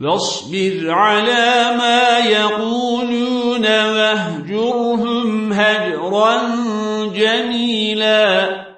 واصبر على ما يقولون واهجرهم هجرا جميلا